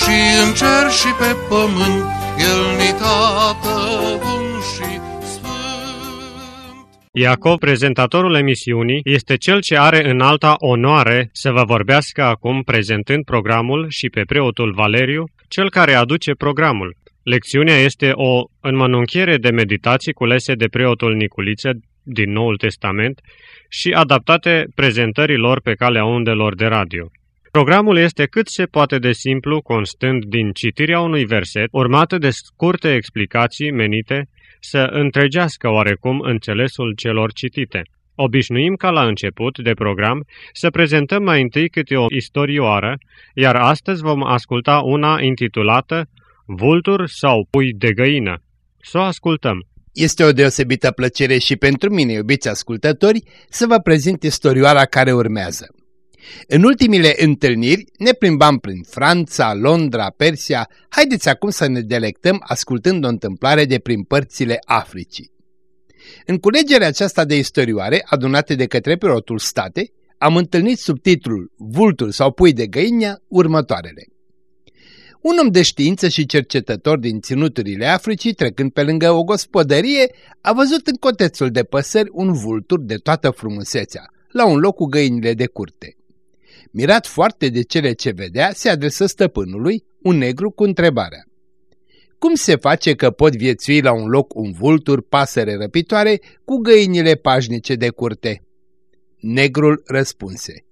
și în cer și pe pământ, El ni tată bun și Iacov, prezentatorul emisiunii, este cel ce are în alta onoare să vă vorbească acum prezentând programul și pe preotul Valeriu, cel care aduce programul. Lecțiunea este o înmănunchiere de meditații culese de preotul Niculiță din Noul Testament și adaptate prezentărilor pe calea undelor de radio. Programul este cât se poate de simplu, constând din citirea unui verset, urmată de scurte explicații menite să întregească oarecum înțelesul celor citite. Obișnuim ca la început de program să prezentăm mai întâi câte o istorioară, iar astăzi vom asculta una intitulată Vultur sau pui de găină. Să o ascultăm. Este o deosebită plăcere și pentru mine, iubiți ascultători, să vă prezint istorioara care urmează. În ultimile întâlniri ne plimbam prin Franța, Londra, Persia. Haideți acum să ne delectăm ascultând o întâmplare de prin părțile Africii. În culegerea aceasta de istorioare, adunate de către preotul state, am întâlnit subtitlul Vultul sau pui de găină următoarele. Un om de știință și cercetător din ținuturile Africii, trecând pe lângă o gospodărie, a văzut în cotețul de păsări un vultur de toată frumusețea, la un loc cu găinile de curte. Mirat foarte de cele ce vedea, se adresă stăpânului, un negru, cu întrebarea. Cum se face că pot viețui la un loc un vultur, pasăre răpitoare, cu găinile pașnice de curte? Negrul răspunse.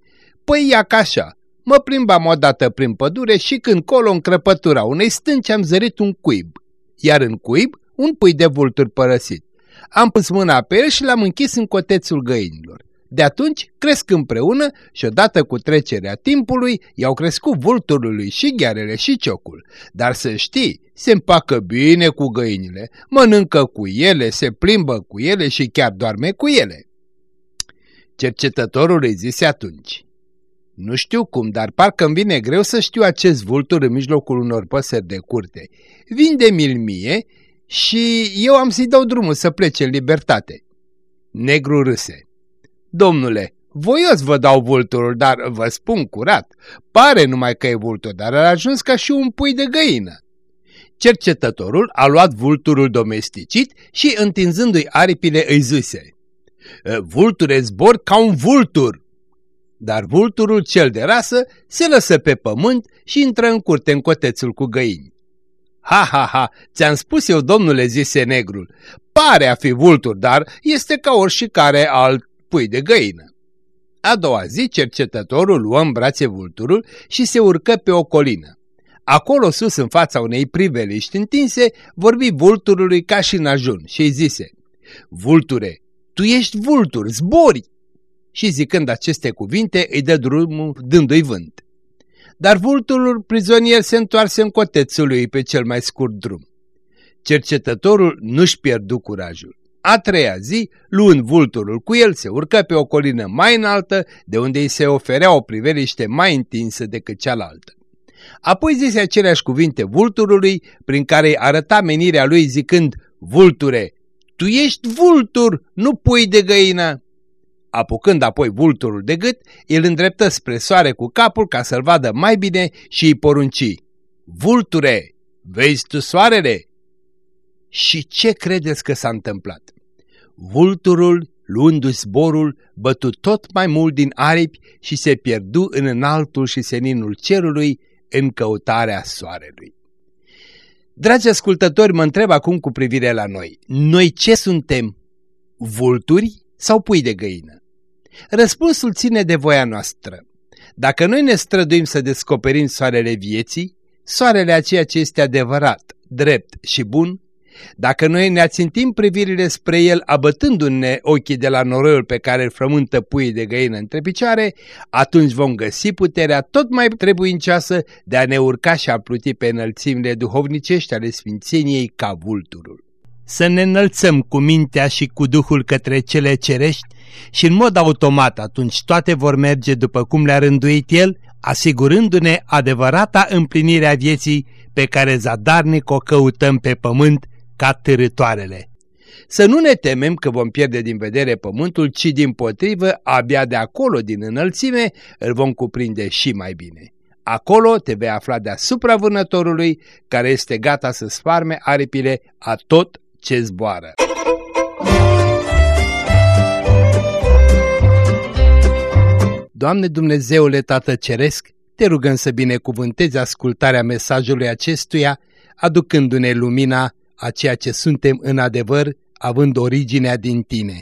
Păi ia ca așa, mă plimbam odată prin pădure și când colo în crăpătura unei stânci am zărit un cuib, iar în cuib un pui de vulturi părăsit. Am pus mâna pe el și l-am închis în cotețul găinilor. De atunci cresc împreună și odată cu trecerea timpului i-au crescut vulturului și ghearele și ciocul. Dar să știi, se împacă bine cu găinile, mănâncă cu ele, se plimbă cu ele și chiar doarme cu ele. Cercetătorul îi zise atunci, nu știu cum, dar parcă îmi vine greu să știu acest vultur în mijlocul unor păsări de curte. Vinde mi mie și eu am să-i dau drumul să plece în libertate. Negru râse. Domnule, voios vă dau vulturul, dar vă spun curat, pare numai că e vultur, dar a ajuns ca și un pui de găină. Cercetătorul a luat vulturul domesticit și, întinzându-i aripile, îi zise, Vulture zbor ca un vultur! Dar vulturul cel de rasă se lăsă pe pământ și intră în curte în cotețul cu găini. Ha, ha, ha, ți-am spus eu, domnule, zise negrul, pare a fi vultur, dar este ca oricare alt pui de găină. A doua zi, cercetătorul luă în brațe vulturul și se urcă pe o colină. Acolo sus, în fața unei priveliști întinse, vorbi vulturului ca și în ajun și îi zise, Vulture, tu ești vultur, zbori! Și zicând aceste cuvinte, îi dă drumul dându-i vânt. Dar vulturul prizonier se întoarse în cotețul lui pe cel mai scurt drum. Cercetătorul nu-și pierdu curajul. A treia zi, luând vulturul cu el, se urcă pe o colină mai înaltă, de unde îi se oferea o priveliște mai întinsă decât cealaltă. Apoi zise aceleași cuvinte vulturului, prin care îi arăta menirea lui zicând, Vulture, tu ești vultur, nu pui de găină! Apucând apoi vulturul de gât, el îndreptă spre soare cu capul ca să-l vadă mai bine și îi porunci, Vulture, vezi tu soarele? Și ce credeți că s-a întâmplat? Vulturul, luându-și zborul, bătu tot mai mult din aripi și se pierdu în înaltul și seninul cerului în căutarea soarelui. Dragi ascultători, mă întreb acum cu privire la noi. Noi ce suntem? Vulturi sau pui de găină? Răspunsul ține de voia noastră. Dacă noi ne străduim să descoperim soarele vieții, soarele a ceea ce este adevărat, drept și bun, Dacă noi ne ațintim privirile spre El, abătându-ne ochii de la noroiul pe care îl frământă puii de găină între picioare, atunci vom găsi puterea tot mai trebuincioasă de a ne urca și a pluti pe înălțimile duhovnicești ale Sfințeniei ca vulturul. Să ne înălțăm cu mintea și cu Duhul către cele cerești și în mod automat atunci toate vor merge după cum le-a rânduit El, asigurându-ne adevărata împlinire a vieții pe care zadarnic o căutăm pe pământ ca târătoarele. Să nu ne temem că vom pierde din vedere pământul, ci din potrivă, abia de acolo din înălțime, îl vom cuprinde și mai bine. Acolo te vei afla deasupra vânătorului, care este gata să sfarme aripile a tot ce zboară. Doamne Dumnezeule Tată Ceresc, te rugăm să binecuvântezi ascultarea mesajului acestuia, aducându-ne lumina a ceea ce suntem în adevăr, având originea din Tine.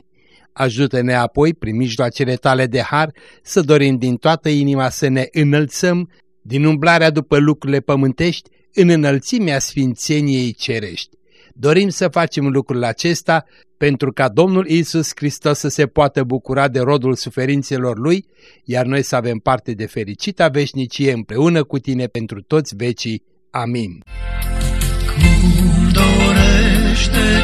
Ajută-ne apoi, prin mijloacele Tale de har, să dorim din toată inima să ne înălțăm din umblarea după lucrurile pământești în înălțimea sfințeniei cerești. Dorim să facem lucrul acesta pentru ca Domnul Isus Hristos să se poată bucura de rodul suferințelor Lui, iar noi să avem parte de fericita veșnicie împreună cu Tine pentru toți vecii. Amin. Ești de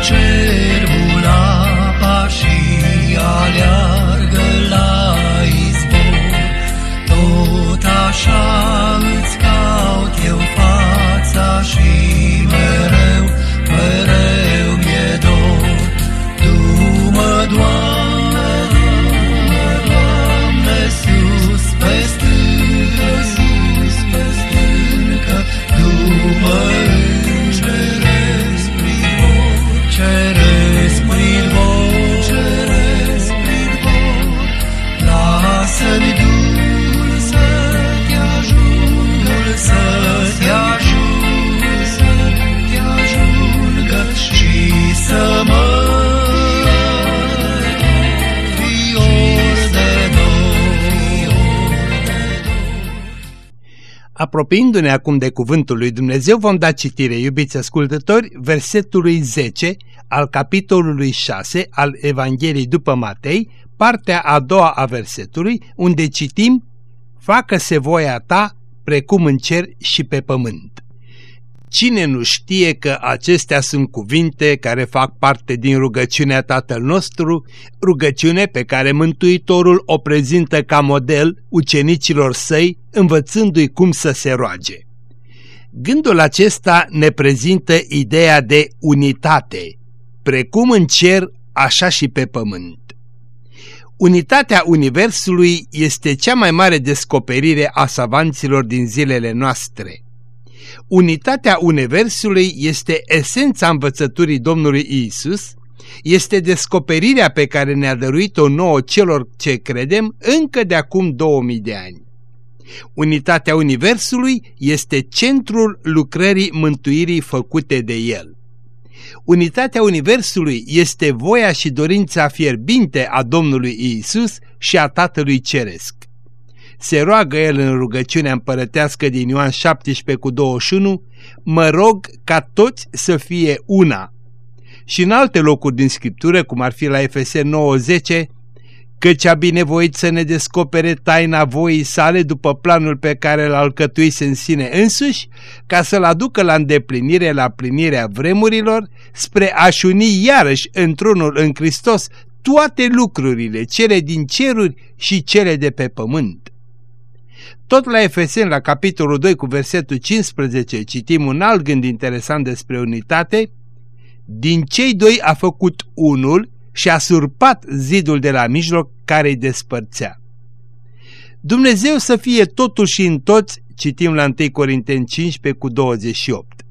Apropiindu-ne acum de cuvântul lui Dumnezeu, vom da citire, iubiți ascultători, versetului 10 al capitolului 6 al Evangheliei după Matei, partea a doua a versetului, unde citim Facă-se voia ta precum în cer și pe pământ. Cine nu știe că acestea sunt cuvinte care fac parte din rugăciunea Tatăl nostru, rugăciune pe care Mântuitorul o prezintă ca model ucenicilor săi, învățându-i cum să se roage. Gândul acesta ne prezintă ideea de unitate, precum în cer, așa și pe pământ. Unitatea Universului este cea mai mare descoperire a savanților din zilele noastre. Unitatea Universului este esența învățăturii Domnului Isus, este descoperirea pe care ne-a dăruit-o nouă celor ce credem încă de acum 2000 de ani. Unitatea Universului este centrul lucrării mântuirii făcute de El. Unitatea Universului este voia și dorința fierbinte a Domnului Isus și a Tatălui Ceresc. Se roagă el în rugăciunea împărătească din Ioan 17 cu 21, mă rog ca toți să fie una. Și în alte locuri din Scriptură, cum ar fi la Efeseni 9:10, căci a binevoit să ne descopere taina voii sale după planul pe care l-a alcătuise în sine însuși, ca să-l aducă la îndeplinire la plinirea vremurilor, spre a-și șuni iarăși într-unul în Hristos toate lucrurile, cele din ceruri și cele de pe pământ. Tot la Efeseni, la capitolul 2 cu versetul 15, citim un alt gând interesant despre unitate. Din cei doi a făcut unul și a surpat zidul de la mijloc care îi despărțea. Dumnezeu să fie totul și în toți, citim la 1 Corinteni 15 cu 28.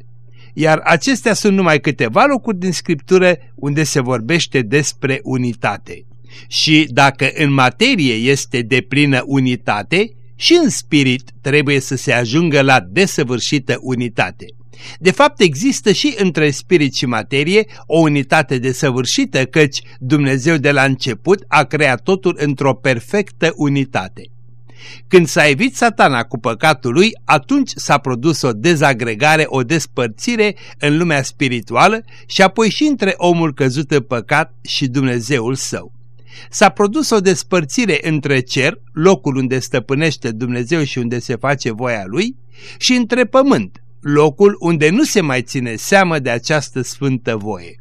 Iar acestea sunt numai câteva locuri din Scriptură unde se vorbește despre unitate. Și dacă în materie este deplină unitate, și în spirit trebuie să se ajungă la desăvârșită unitate. De fapt, există și între spirit și materie o unitate desăvârșită, căci Dumnezeu de la început a creat totul într-o perfectă unitate. Când s-a evit satana cu păcatul lui, atunci s-a produs o dezagregare, o despărțire în lumea spirituală și apoi și între omul căzut în păcat și Dumnezeul său. S-a produs o despărțire între cer, locul unde stăpânește Dumnezeu și unde se face voia lui, și între pământ, locul unde nu se mai ține seamă de această sfântă voie.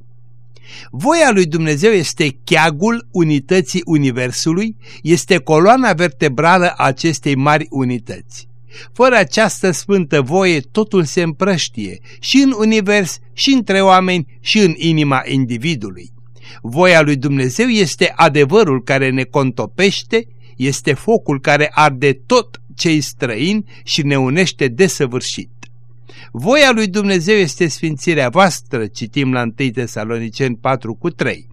Voia lui Dumnezeu este cheagul unității Universului, este coloana vertebrală a acestei mari unități. Fără această sfântă voie totul se împrăștie și în univers, și între oameni, și în inima individului. Voia lui Dumnezeu este adevărul care ne contopește, este focul care arde tot cei străini și ne unește desăvârșit. Voia lui Dumnezeu este sfințirea voastră, citim la 1 Tesaloniceni 4 cu 3.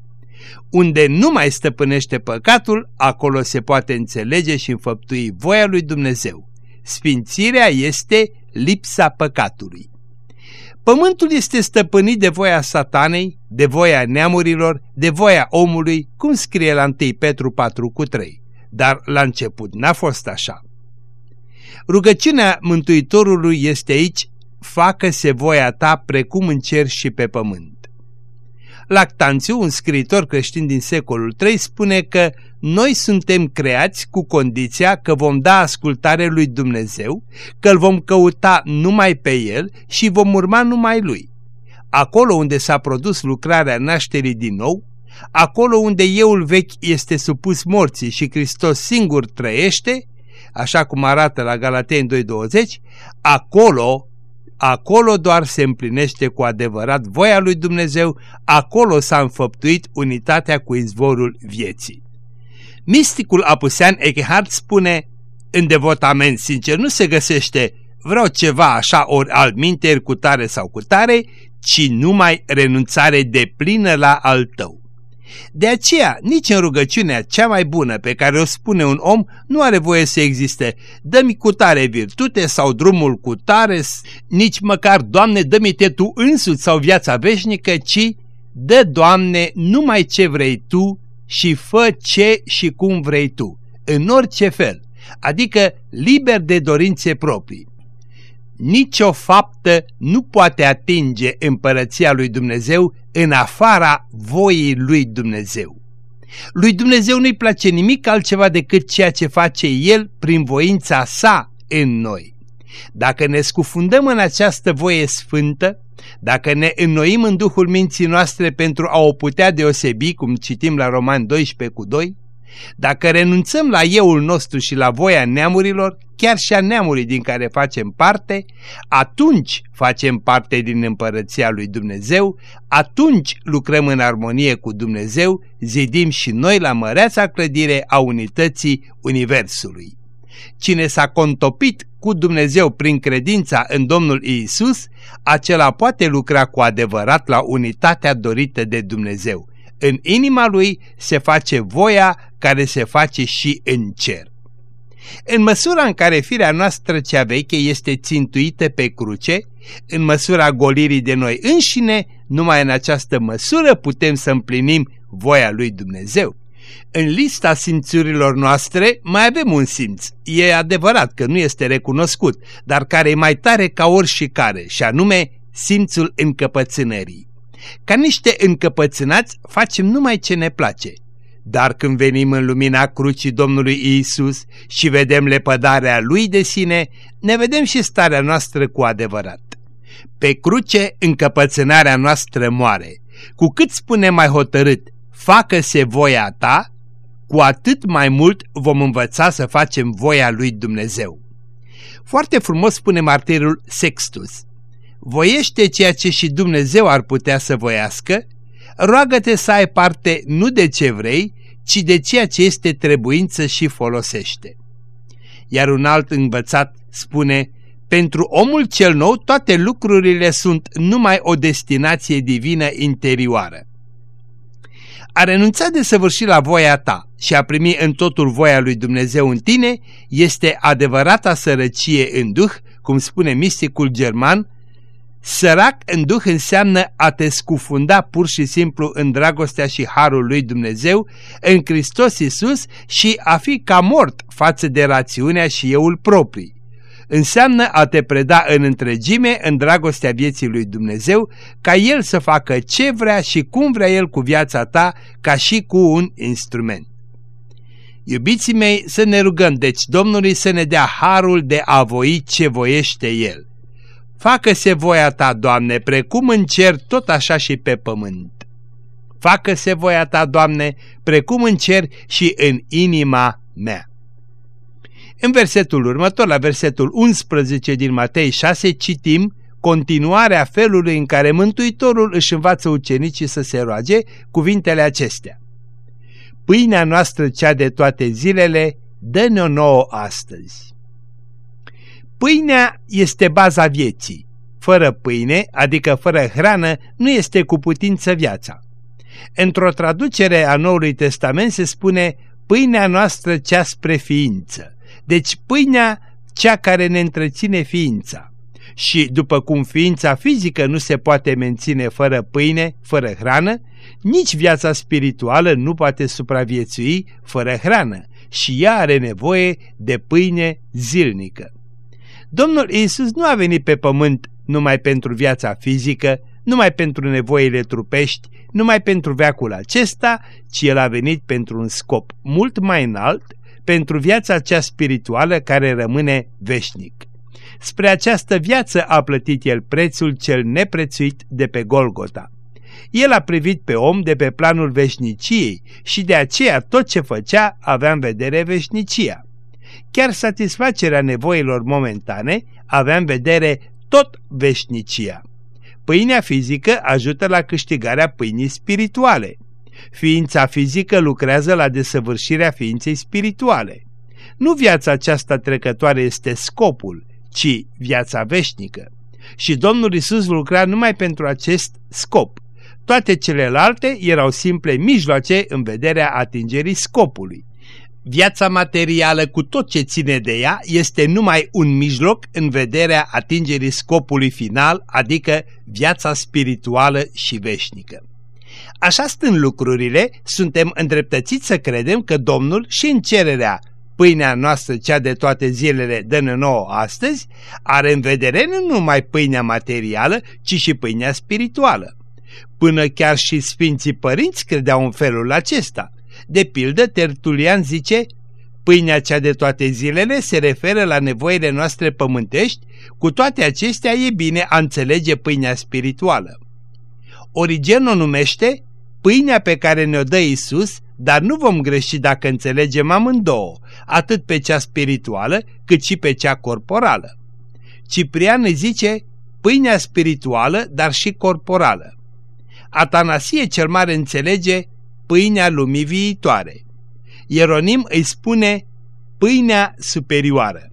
Unde nu mai stăpânește păcatul, acolo se poate înțelege și înfăptui voia lui Dumnezeu. Sfințirea este lipsa păcatului. Pământul este stăpânit de voia satanei, de voia neamurilor, de voia omului, cum scrie la 1 Petru 4 cu 3. Dar la început n-a fost așa. Rugăciunea Mântuitorului este aici facă-se voia ta precum în cer și pe pământ. Lactanțiu, un scriitor creștin din secolul III, spune că noi suntem creați cu condiția că vom da ascultare lui Dumnezeu, că îl vom căuta numai pe El și vom urma numai Lui. Acolo unde s-a produs lucrarea nașterii din nou, acolo unde euul vechi este supus morții și Hristos singur trăiește, așa cum arată la Galateni 2.20, acolo acolo doar se împlinește cu adevărat voia lui Dumnezeu, acolo s-a înfăptuit unitatea cu izvorul vieții. Misticul apusean Eckhart spune, în devotament sincer nu se găsește vreau ceva așa ori altminteri cu tare sau cu tare, ci numai renunțare de plină la al tău. De aceea, nici în rugăciunea cea mai bună pe care o spune un om nu are voie să existe dă-mi cu tare virtute sau drumul cu tare, nici măcar, Doamne, dă-mi te Tu însuți sau viața veșnică, ci dă, Doamne, numai ce vrei Tu și fă ce și cum vrei Tu, în orice fel, adică liber de dorințe proprii. Nici o faptă nu poate atinge împărăția lui Dumnezeu în afara voii lui Dumnezeu. Lui Dumnezeu nu-i place nimic altceva decât ceea ce face El prin voința sa în noi. Dacă ne scufundăm în această voie sfântă, dacă ne înnoim în Duhul minții noastre pentru a o putea deosebi, cum citim la Roman 12 cu 2, dacă renunțăm la euul nostru și la voia neamurilor, chiar și a neamului din care facem parte, atunci facem parte din împărăția lui Dumnezeu, atunci lucrăm în armonie cu Dumnezeu, zidim și noi la măreața clădire a unității Universului. Cine s-a contopit cu Dumnezeu prin credința în Domnul Iisus, acela poate lucra cu adevărat la unitatea dorită de Dumnezeu în inima lui se face voia care se face și în cer. În măsura în care firea noastră cea veche este țintuită pe cruce, în măsura golirii de noi înșine, numai în această măsură putem să împlinim voia lui Dumnezeu. În lista simțurilor noastre mai avem un simț, e adevărat că nu este recunoscut, dar care e mai tare ca oricare, și anume simțul încăpățânării. Ca niște încăpățânați facem numai ce ne place. Dar când venim în lumina crucii Domnului Isus și vedem lepădarea Lui de sine, ne vedem și starea noastră cu adevărat. Pe cruce încăpățânarea noastră moare. Cu cât spune mai hotărât, facă-se voia ta, cu atât mai mult vom învăța să facem voia lui Dumnezeu. Foarte frumos spune martirul Sextus voiește ceea ce și Dumnezeu ar putea să voiască, roagă-te să ai parte nu de ce vrei, ci de ceea ce este trebuință și folosește. Iar un alt învățat spune, pentru omul cel nou toate lucrurile sunt numai o destinație divină interioară. A renunța de săvârșit la voia ta și a primi în totul voia lui Dumnezeu în tine este adevărata sărăcie în duh, cum spune misticul german Sărac în duh înseamnă a te scufunda pur și simplu în dragostea și harul lui Dumnezeu în Hristos Iisus și a fi ca mort față de rațiunea și euul proprii. Înseamnă a te preda în întregime în dragostea vieții lui Dumnezeu ca El să facă ce vrea și cum vrea El cu viața ta ca și cu un instrument. Iubiții mei, să ne rugăm deci Domnului să ne dea harul de a voi ce voiește El. Facă-se voia ta, Doamne, precum în cer, tot așa și pe pământ. Facă-se voia ta, Doamne, precum în cer și în inima mea. În versetul următor, la versetul 11 din Matei 6, citim continuarea felului în care Mântuitorul își învață ucenicii să se roage cuvintele acestea. Pâinea noastră cea de toate zilele, dă-ne-o nouă astăzi. Pâinea este baza vieții. Fără pâine, adică fără hrană, nu este cu putință viața. Într-o traducere a Noului Testament se spune pâinea noastră cea spre ființă. Deci pâinea cea care ne întreține ființa. Și după cum ființa fizică nu se poate menține fără pâine, fără hrană, nici viața spirituală nu poate supraviețui fără hrană și ea are nevoie de pâine zilnică. Domnul Iisus nu a venit pe pământ numai pentru viața fizică, numai pentru nevoile trupești, numai pentru veacul acesta, ci El a venit pentru un scop mult mai înalt, pentru viața cea spirituală care rămâne veșnic. Spre această viață a plătit El prețul cel neprețuit de pe Golgota. El a privit pe om de pe planul veșniciei și de aceea tot ce făcea avea în vedere veșnicia. Chiar satisfacerea nevoilor momentane avea în vedere tot veșnicia. Pâinea fizică ajută la câștigarea pâinii spirituale. Ființa fizică lucrează la desăvârșirea ființei spirituale. Nu viața aceasta trecătoare este scopul, ci viața veșnică. Și Domnul Isus lucra numai pentru acest scop. Toate celelalte erau simple mijloace în vederea atingerii scopului. Viața materială cu tot ce ține de ea este numai un mijloc în vederea atingerii scopului final, adică viața spirituală și veșnică. Așa stând lucrurile, suntem îndreptățiți să credem că Domnul și în cererea pâinea noastră cea de toate zilele dă nouă astăzi, are în vedere nu numai pâinea materială, ci și pâinea spirituală. Până chiar și Sfinții Părinți credeau în felul acesta. De pildă, Tertulian zice, pâinea cea de toate zilele se referă la nevoile noastre pământești, cu toate acestea e bine a înțelege pâinea spirituală. Origen o numește pâinea pe care ne-o dă Isus, dar nu vom greși dacă înțelegem amândouă, atât pe cea spirituală cât și pe cea corporală. Ciprian îi zice pâinea spirituală, dar și corporală. Atanasie cel mare înțelege pâinea lumii viitoare. Ieronim îi spune pâinea superioară.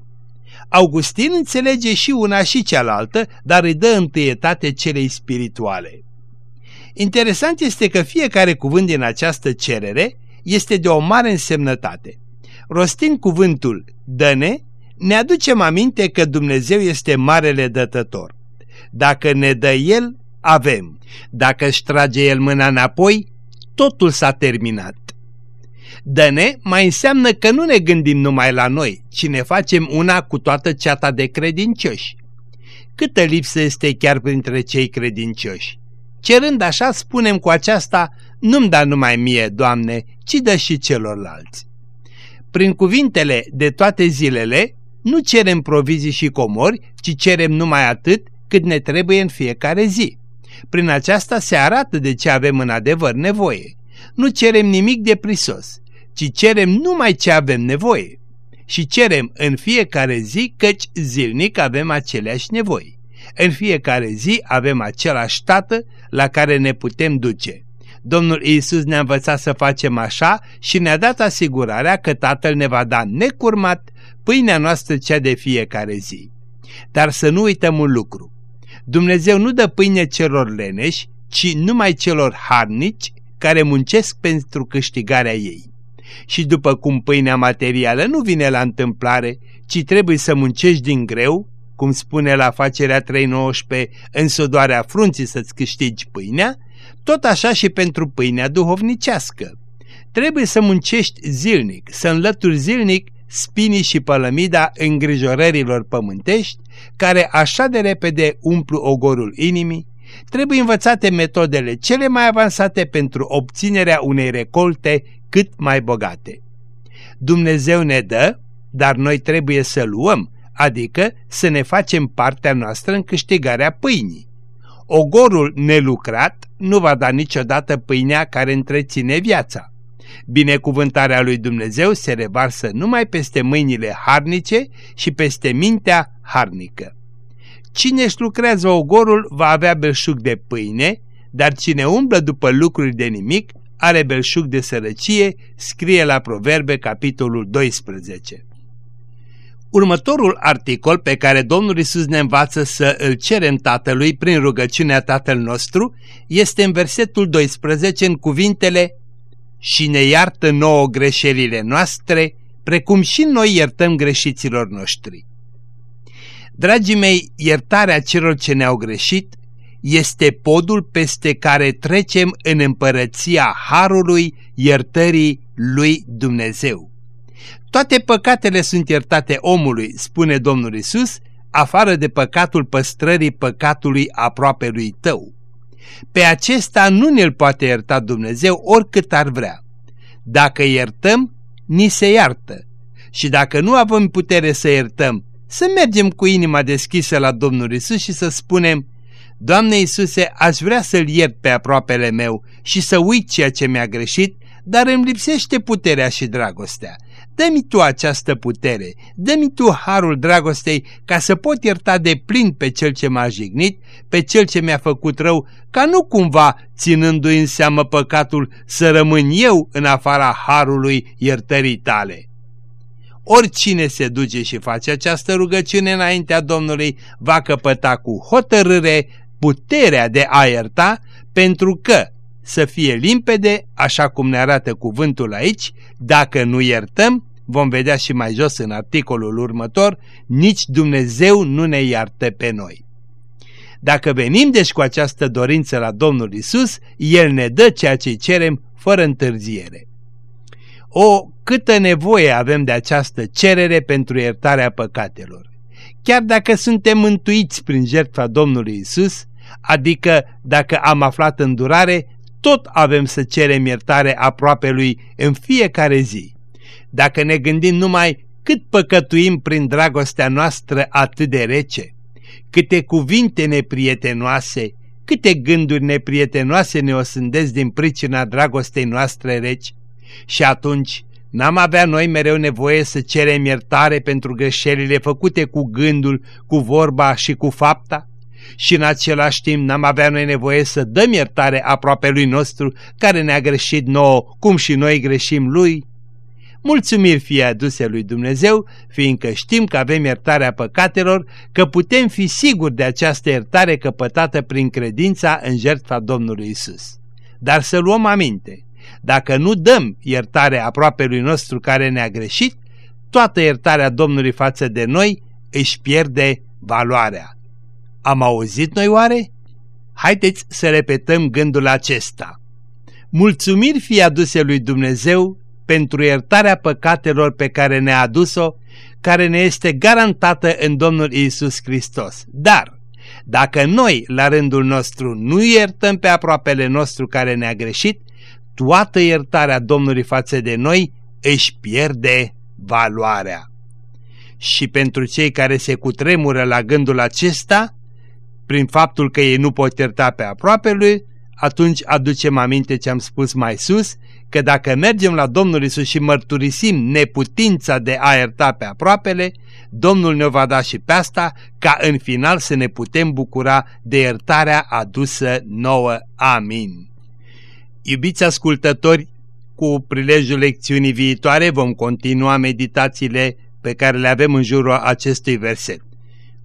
Augustin înțelege și una și cealaltă, dar îi dă întâietate celei spirituale. Interesant este că fiecare cuvânt din această cerere este de o mare însemnătate. Rostind cuvântul dăne, ne aducem aminte că Dumnezeu este marele dătător. Dacă ne dă El, avem. Dacă își trage El mâna înapoi, totul s-a terminat. Dăne mai înseamnă că nu ne gândim numai la noi, ci ne facem una cu toată ceata de credincioși. Câtă lipsă este chiar printre cei credincioși? Cerând așa, spunem cu aceasta, nu-mi da numai mie, Doamne, ci dă și celorlalți. Prin cuvintele de toate zilele, nu cerem provizii și comori, ci cerem numai atât cât ne trebuie în fiecare zi. Prin aceasta se arată de ce avem în adevăr nevoie. Nu cerem nimic de prisos, ci cerem numai ce avem nevoie. Și cerem în fiecare zi, căci zilnic avem aceleași nevoi. În fiecare zi avem același tată la care ne putem duce. Domnul Iisus ne-a învățat să facem așa și ne-a dat asigurarea că Tatăl ne va da necurmat pâinea noastră cea de fiecare zi. Dar să nu uităm un lucru. Dumnezeu nu dă pâine celor leneși, ci numai celor harnici care muncesc pentru câștigarea ei. Și după cum pâinea materială nu vine la întâmplare, ci trebuie să muncești din greu, cum spune la facerea 3.19, în sodoarea frunții să-ți câștigi pâinea, tot așa și pentru pâinea duhovnicească. Trebuie să muncești zilnic, să înlături zilnic spinii și pălămida îngrijorărilor pământești, care așa de repede umplu ogorul inimii, trebuie învățate metodele cele mai avansate pentru obținerea unei recolte cât mai bogate. Dumnezeu ne dă, dar noi trebuie să luăm, adică să ne facem partea noastră în câștigarea pâinii. Ogorul nelucrat nu va da niciodată pâinea care întreține viața. Binecuvântarea lui Dumnezeu se revarsă numai peste mâinile harnice și peste mintea harnică. Cine își lucrează ogorul va avea belșug de pâine, dar cine umblă după lucruri de nimic are belșug de sărăcie, scrie la Proverbe capitolul 12. Următorul articol pe care Domnul Isus ne învață să îl cerem Tatălui prin rugăciunea Tatăl nostru este în versetul 12 în cuvintele și ne iartă nouă greșelile noastre, precum și noi iertăm greșiților noștri. Dragii mei, iertarea celor ce ne-au greșit este podul peste care trecem în împărăția Harului iertării lui Dumnezeu. Toate păcatele sunt iertate omului, spune Domnul Isus, afară de păcatul păstrării păcatului aproape lui tău. Pe acesta nu ne-l poate ierta Dumnezeu oricât ar vrea. Dacă iertăm, ni se iartă. Și dacă nu avem putere să iertăm, să mergem cu inima deschisă la Domnul Isus și să spunem, Doamne Iisuse, aș vrea să-L iert pe aproapele meu și să uit ceea ce mi-a greșit, dar îmi lipsește puterea și dragostea. Dă-mi Tu această putere, dă-mi Tu harul dragostei ca să pot ierta de plin pe cel ce m-a jignit, pe cel ce mi-a făcut rău, ca nu cumva, ținându-i în seamă păcatul, să rămân eu în afara harului iertării Tale. Oricine se duce și face această rugăciune înaintea Domnului va căpăta cu hotărâre puterea de a ierta, pentru că să fie limpede, așa cum ne arată cuvântul aici, dacă nu iertăm, vom vedea și mai jos în articolul următor, nici Dumnezeu nu ne iartă pe noi. Dacă venim deci cu această dorință la Domnul Isus, El ne dă ceea ce cerem fără întârziere. O, câtă nevoie avem de această cerere pentru iertarea păcatelor. Chiar dacă suntem mântuiți prin jertfa Domnului Isus, adică dacă am aflat îndurare, tot avem să cerem iertare aproape lui în fiecare zi. Dacă ne gândim numai cât păcătuim prin dragostea noastră atât de rece, câte cuvinte neprietenoase, câte gânduri neprietenoase ne osândesc din pricina dragostei noastre reci, și atunci n-am avea noi mereu nevoie să cerem iertare pentru greșelile făcute cu gândul, cu vorba și cu fapta? Și în același timp n-am avea noi nevoie să dăm iertare aproape lui nostru care ne-a greșit nouă, cum și noi greșim lui? Mulțumiri fie aduse lui Dumnezeu, fiindcă știm că avem iertarea păcatelor, că putem fi siguri de această iertare căpătată prin credința în jertfa Domnului Isus. Dar să luăm aminte, dacă nu dăm iertare aproape lui nostru care ne-a greșit, toată iertarea Domnului față de noi își pierde valoarea. Am auzit noi oare? Haideți să repetăm gândul acesta. Mulțumiri fie aduse lui Dumnezeu pentru iertarea păcatelor pe care ne-a adus-o, care ne este garantată în Domnul Isus Hristos. Dar, dacă noi, la rândul nostru, nu iertăm pe aproapele nostru care ne-a greșit, toată iertarea Domnului față de noi își pierde valoarea. Și pentru cei care se cutremură la gândul acesta, prin faptul că ei nu pot ierta pe aproape lui, atunci aducem aminte ce am spus mai sus, că dacă mergem la Domnul Isus și mărturisim neputința de a ierta pe aproapele, Domnul ne va da și pe asta, ca în final să ne putem bucura de iertarea adusă nouă. Amin. Iubiți ascultători, cu prilejul lecțiunii viitoare vom continua meditațiile pe care le avem în jurul acestui verset.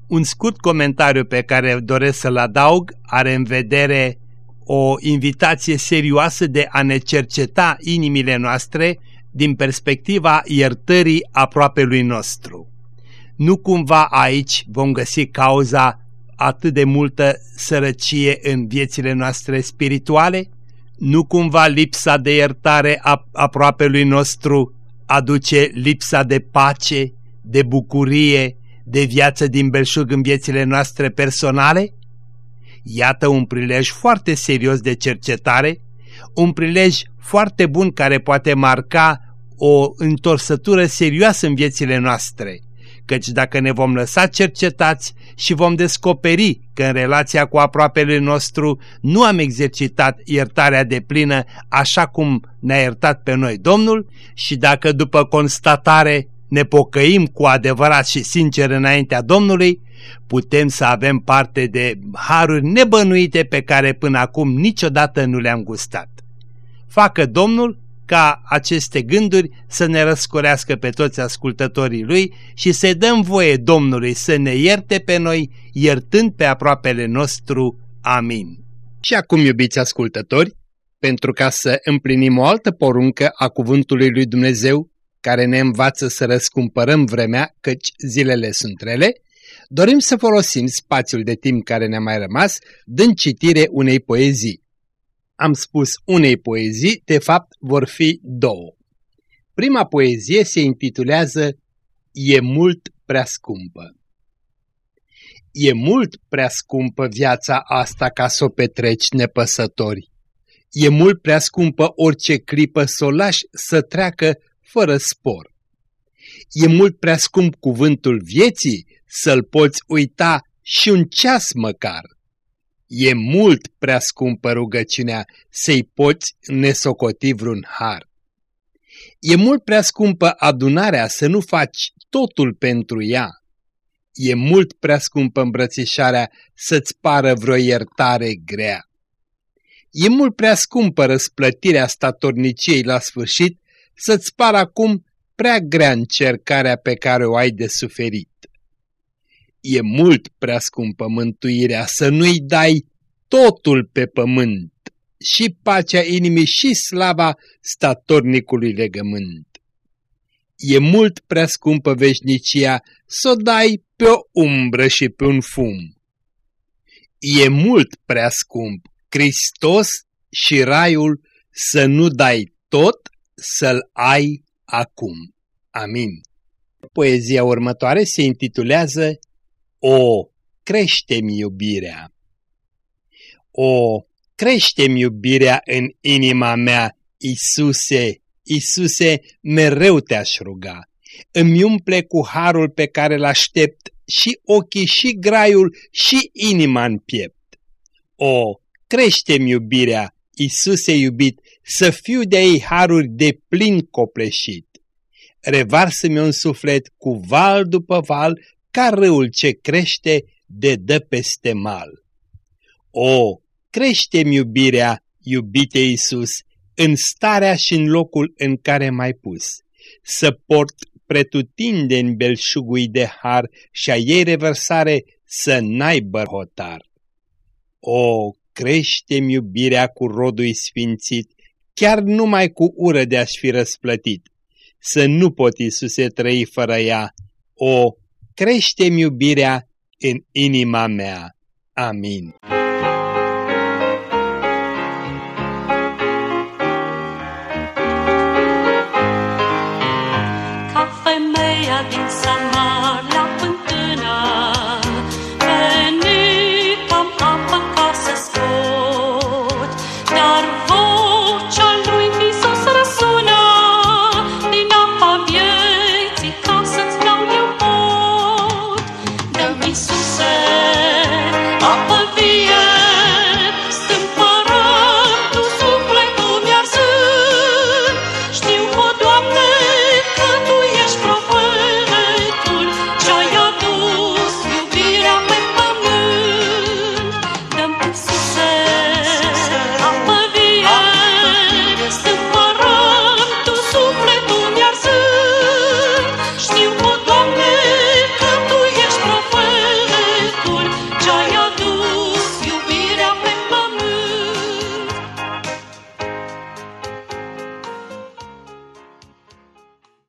Un scurt comentariu pe care doresc să-l adaug are în vedere o invitație serioasă de a ne cerceta inimile noastre din perspectiva iertării aproape lui nostru. Nu cumva aici vom găsi cauza atât de multă sărăcie în viețile noastre spirituale? Nu cumva lipsa de iertare a aproapelui nostru aduce lipsa de pace, de bucurie, de viață din belșug în viețile noastre personale? Iată un prilej foarte serios de cercetare, un prilej foarte bun care poate marca o întorsătură serioasă în viețile noastre, căci dacă ne vom lăsa cercetați și vom descoperi că în relația cu aproapele nostru nu am exercitat iertarea de plină așa cum ne-a iertat pe noi Domnul și dacă după constatare ne pocăim cu adevărat și sincer înaintea Domnului, putem să avem parte de haruri nebănuite pe care până acum niciodată nu le-am gustat. Facă Domnul ca aceste gânduri să ne răscorească pe toți ascultătorii Lui și să dăm voie Domnului să ne ierte pe noi, iertând pe aproapele nostru. Amin. Și acum, iubiți ascultători, pentru ca să împlinim o altă poruncă a cuvântului lui Dumnezeu, care ne învață să răscumpărăm vremea, căci zilele sunt rele, dorim să folosim spațiul de timp care ne-a mai rămas, dând citire unei poezii. Am spus unei poezii, de fapt vor fi două. Prima poezie se intitulează E mult prea scumpă. E mult prea scumpă viața asta ca să o petreci nepăsători. E mult prea scumpă orice clipă să o lași să treacă fără spor. E mult prea scump cuvântul vieții să-l poți uita și un ceas măcar. E mult prea scumpă rugăciunea să-i poți nesocoti vreun har. E mult prea scumpă adunarea să nu faci totul pentru ea. E mult prea scumpă îmbrățișarea să-ți pară vreo iertare grea. E mult prea scumpă răsplătirea statorniciei la sfârșit să-ți pară acum prea grea încercarea pe care o ai de suferit. E mult prea scumpă mântuirea să nu-i dai totul pe pământ, și pacea inimii și slava statornicului legământ. E mult prea scumpă veșnicia să o dai pe o umbră și pe un fum. E mult prea scump Hristos și raiul să nu dai tot să-l ai acum. Amin. Poezia următoare se intitulează O, crește-mi iubirea. O, crește-mi iubirea în inima mea, Isuse, Isuse, mereu te-aș ruga. Îmi umple cu harul pe care l-aștept și ochii și graiul și inima în piept. O, crește-mi iubirea, Isuse iubit, să fiu de ei haruri de plin copleșit. Revarsă-mi un suflet cu val după val, ca râul ce crește de dă peste mal. O, crește-mi iubirea, iubite Iisus, în starea și în locul în care m-ai pus, să port pretutindeni belșugui de har și a ei revărsare să n-aibă hotar. O, crește-mi iubirea cu rodul sfințit, chiar numai cu ură de a-și fi răsplătit. Să nu pot, Iisuse, trăi fără ea. O, crește-mi iubirea în inima mea. Amin.